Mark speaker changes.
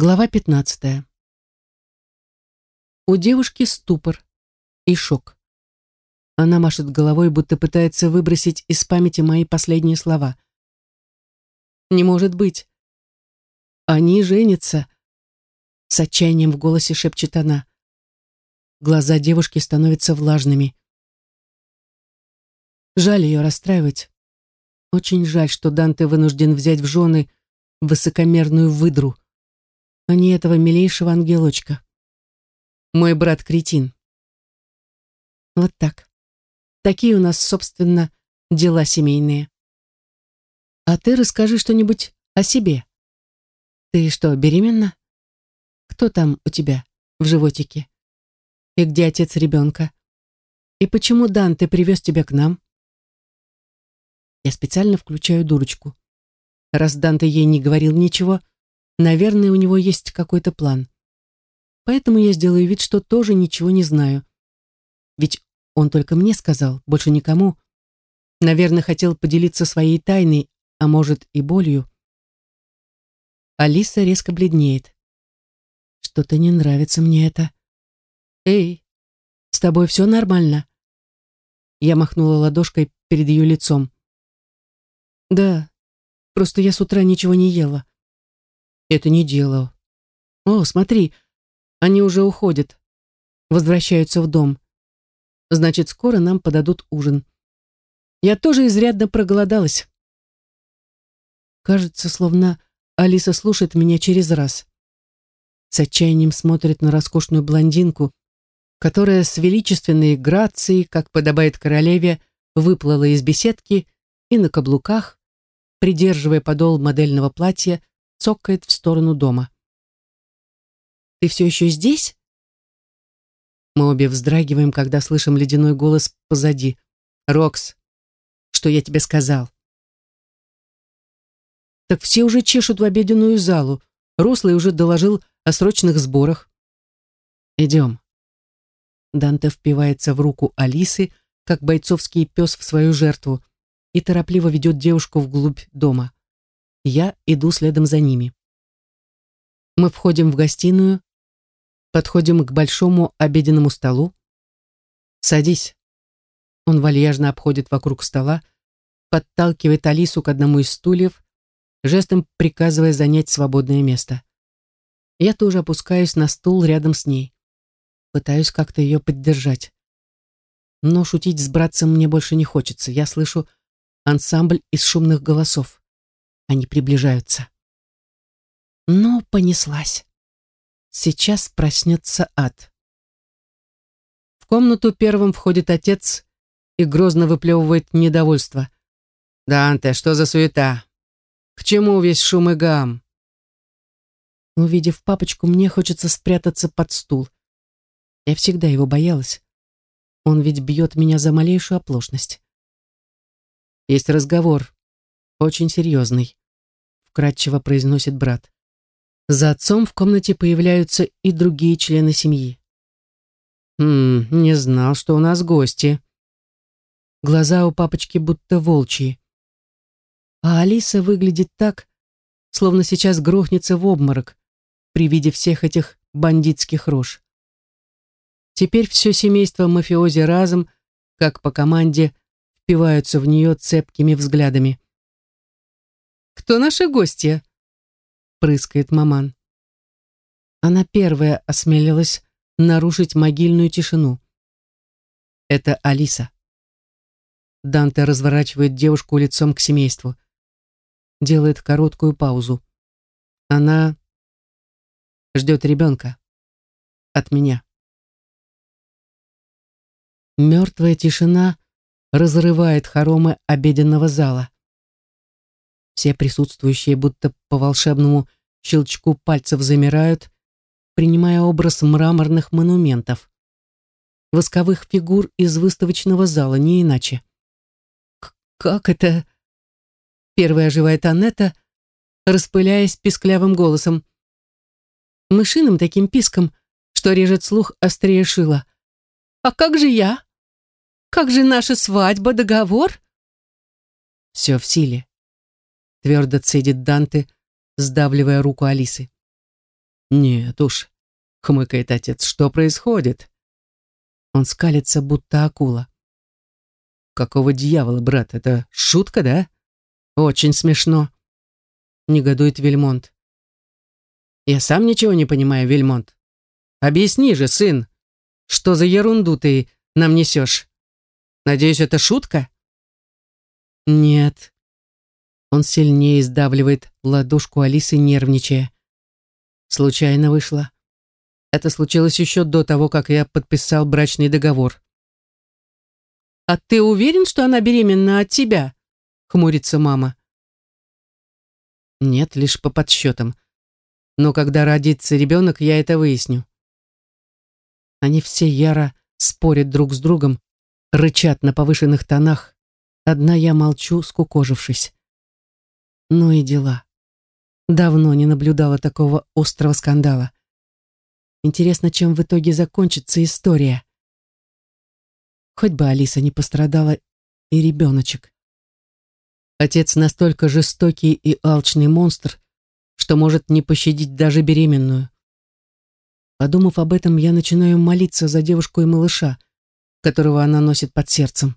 Speaker 1: Глава 15. У девушки ступор и шок. Она машет головой, будто пытается выбросить из памяти мои последние слова. «Не может быть! Они женятся!» С отчаянием в голосе шепчет она. Глаза девушки становятся влажными. Жаль ее расстраивать. Очень жаль, что Данте вынужден взять в жены высокомерную выдру а не этого милейшего ангелочка. Мой брат кретин. Вот так. Такие у нас, собственно, дела семейные. А ты расскажи что-нибудь о себе. Ты что, беременна? Кто там у тебя в животике? И где отец ребенка? И почему Дан ты привез тебя к нам? Я специально включаю дурочку. Раз Данте ей не говорил ничего, Наверное, у него есть какой-то план. Поэтому я сделаю вид, что тоже ничего не знаю. Ведь он только мне сказал, больше никому. Наверное, хотел поделиться своей тайной, а может и болью. Алиса резко бледнеет. Что-то не нравится мне это. Эй, с тобой все нормально? Я махнула ладошкой перед ее лицом. Да, просто я с утра ничего не ела. Это не дело. О, смотри, они уже уходят. Возвращаются в дом. Значит, скоро нам подадут ужин. Я тоже изрядно проголодалась. Кажется, словно Алиса слушает меня через раз. С отчаянием смотрит на роскошную блондинку, которая с величественной грацией, как подобает королеве, выплыла из беседки и на каблуках, придерживая подол модельного платья, цокает в сторону дома. «Ты все еще здесь?» Мы обе вздрагиваем, когда слышим ледяной голос позади. «Рокс, что я тебе сказал?» Так все уже чешут в обеденную залу. Рослый уже доложил о срочных сборах. «Идем». Данте впивается в руку Алисы, как бойцовский пес в свою жертву, и торопливо ведет девушку вглубь дома. Я иду следом за ними. Мы входим в гостиную, подходим к большому обеденному столу. «Садись». Он вальяжно обходит вокруг стола, подталкивает Алису к одному из стульев, жестом приказывая занять свободное место. Я тоже опускаюсь на стул рядом с ней. Пытаюсь как-то ее поддержать. Но шутить с братцем мне больше не хочется. Я слышу ансамбль из шумных голосов. Они приближаются. Но понеслась. Сейчас проснется ад. В комнату первым входит отец и грозно выплевывает недовольство. «Данте, что за суета? К чему весь шум и гам?» Увидев папочку, мне хочется спрятаться под стул. Я всегда его боялась. Он ведь бьет меня за малейшую оплошность. Есть разговор, очень серьезный вкратчиво произносит брат. За отцом в комнате появляются и другие члены семьи. «Хм, не знал, что у нас гости». Глаза у папочки будто волчьи. А Алиса выглядит так, словно сейчас грохнется в обморок при виде всех этих бандитских рож. Теперь все семейство мафиози разом, как по команде, впиваются в нее цепкими взглядами. «Кто наши гости?» — прыскает маман. Она первая осмелилась нарушить могильную тишину. Это Алиса. Данте разворачивает девушку лицом к семейству. Делает короткую паузу. Она ждет ребенка. От меня. Мертвая тишина разрывает хоромы обеденного зала. Все присутствующие будто по волшебному щелчку пальцев замирают, принимая образ мраморных монументов. Восковых фигур из выставочного зала, не иначе. «Как это?» Первая оживает Аннета, распыляясь писклявым голосом. Мышиным таким писком, что режет слух острее шила. «А как же я? Как же наша свадьба, договор?» Все в силе твердо цедит Данте, сдавливая руку Алисы. Нет уж, хмыкает отец, что происходит? Он скалится, будто акула. Какого дьявола, брат, это шутка, да? Очень смешно. Негодует Вельмонт. Я сам ничего не понимаю, Вельмонт. Объясни же, сын, что за ерунду ты нам несешь? Надеюсь, это шутка? Нет. Он сильнее сдавливает ладошку Алисы, нервничая. Случайно вышло. Это случилось еще до того, как я подписал брачный договор. «А ты уверен, что она беременна от тебя?» — хмурится мама. «Нет, лишь по подсчетам. Но когда родится ребенок, я это выясню». Они все яро спорят друг с другом, рычат на повышенных тонах. Одна я молчу, скукожившись. Ну и дела. Давно не наблюдала такого острого скандала. Интересно, чем в итоге закончится история. Хоть бы Алиса не пострадала и ребеночек. Отец настолько жестокий и алчный монстр, что может не пощадить даже беременную. Подумав об этом, я начинаю молиться за девушку и малыша, которого она носит под сердцем.